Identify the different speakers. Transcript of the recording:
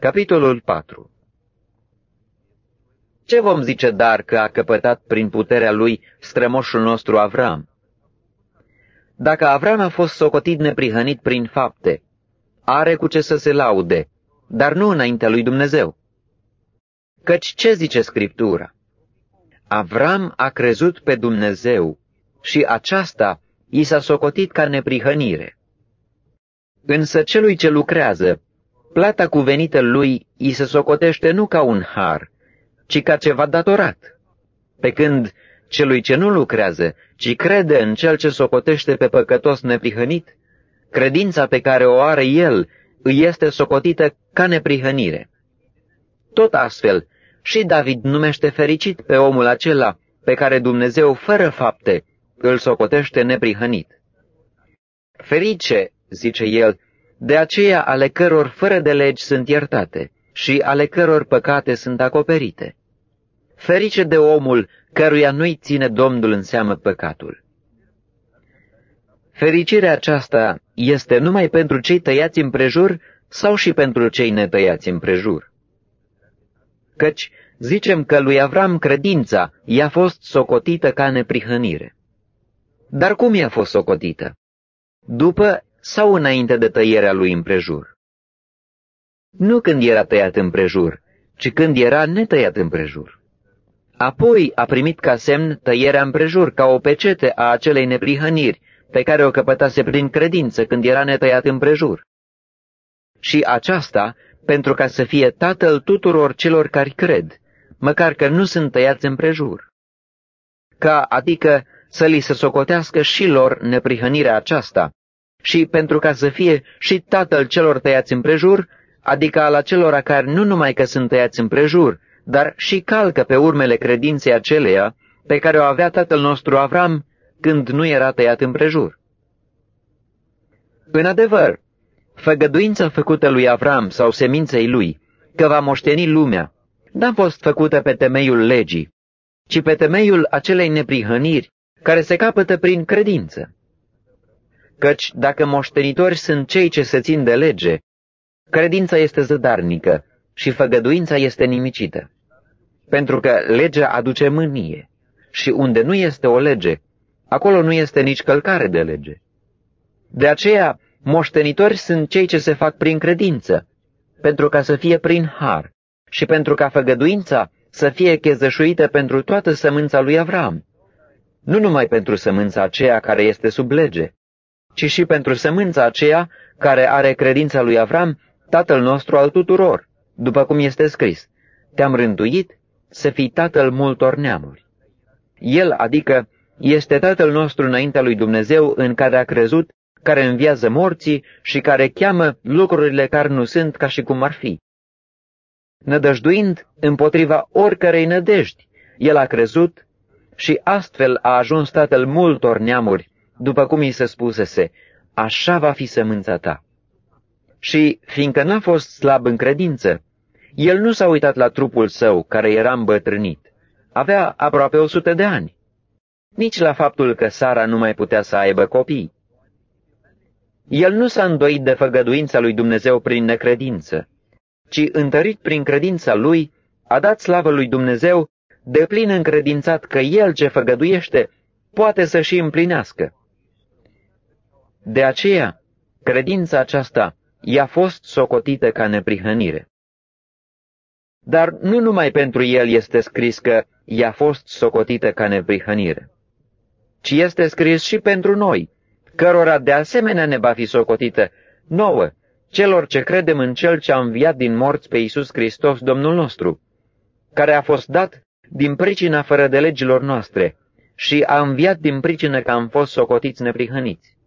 Speaker 1: Capitolul 4 Ce vom zice dar că a căpătat prin puterea lui strămoșul nostru Avram? Dacă Avram a fost socotit neprihănit prin fapte, are cu ce să se laude, dar nu înaintea lui Dumnezeu. Căci ce zice Scriptura? Avram a crezut pe Dumnezeu și aceasta i s-a socotit ca neprihănire. Însă celui ce lucrează, plata cuvenită lui i se socotește nu ca un har, ci ca ceva datorat, pe când celui ce nu lucrează, ci crede în cel ce socotește pe păcătos neprihănit, credința pe care o are el îi este socotită ca neprihănire. Tot astfel, și David numește fericit pe omul acela pe care Dumnezeu, fără fapte, îl socotește neprihănit. Ferice, zice el, de aceea ale căror fără de legi sunt iertate și ale căror păcate sunt acoperite. Ferice de omul căruia nu-i ține Domnul în seamă păcatul. Fericirea aceasta este numai pentru cei tăiați împrejur sau și pentru cei netăiați împrejur? Căci zicem că lui Avram credința i-a fost socotită ca neprihănire. Dar cum i-a fost socotită? După sau înainte de tăierea lui împrejur? Nu când era tăiat împrejur, ci când era netăiat împrejur. Apoi a primit ca semn tăierea împrejur, ca o pecete a acelei neprihăniri, pe care o căpătase prin credință când era netăiat împrejur. Și aceasta pentru ca să fie tatăl tuturor celor care cred, măcar că nu sunt tăiați împrejur. Ca, adică, să li se socotească și lor neprihănirea aceasta, și pentru ca să fie și tatăl celor tăiați împrejur, adică al acelora care nu numai că sunt tăiați împrejur, dar și calcă pe urmele credinței aceleia pe care o avea tatăl nostru Avram când nu era tăiat împrejur. În adevăr, făgăduința făcută lui Avram sau seminței lui, că va moșteni lumea, n-a fost făcută pe temeiul legii, ci pe temeiul acelei neprihăniri care se capătă prin credință. Căci dacă moștenitori sunt cei ce se țin de lege, credința este zădarnică și făgăduința este nimicită. Pentru că legea aduce mânie și unde nu este o lege, acolo nu este nici călcare de lege. De aceea, moștenitori sunt cei ce se fac prin credință, pentru ca să fie prin har și pentru ca făgăduința să fie chezășuită pentru toată sămânța lui Avram, nu numai pentru sămânța aceea care este sub lege, ci și pentru sămânța aceea care are credința lui Avram, tatăl nostru al tuturor, după cum este scris, te-am rânduit să fii tatăl multor neamuri. El, adică, este tatăl nostru înaintea lui Dumnezeu în care a crezut, care înviază morții și care cheamă lucrurile care nu sunt ca și cum ar fi. Nădăjduind împotriva oricărei nădejdi, el a crezut și astfel a ajuns tatăl multor neamuri, după cum i se spusese, așa va fi sămânța ta. Și, fiindcă n-a fost slab în credință, el nu s-a uitat la trupul său, care era îmbătrânit. Avea aproape o sută de ani. Nici la faptul că Sara nu mai putea să aibă copii. El nu s-a îndoit de făgăduința lui Dumnezeu prin necredință, ci, întărit prin credința lui, a dat slavă lui Dumnezeu, de plin încredințat că el ce făgăduiește poate să și împlinească. De aceea, credința aceasta i-a fost socotită ca neprihănire. Dar nu numai pentru el este scris că i-a fost socotită ca neprihănire, ci este scris și pentru noi, cărora de asemenea ne va fi socotită nouă, celor ce credem în Cel ce a înviat din morți pe Iisus Hristos, Domnul nostru, care a fost dat din pricina fără de legilor noastre și a înviat din pricină că am fost socotiți neprihăniți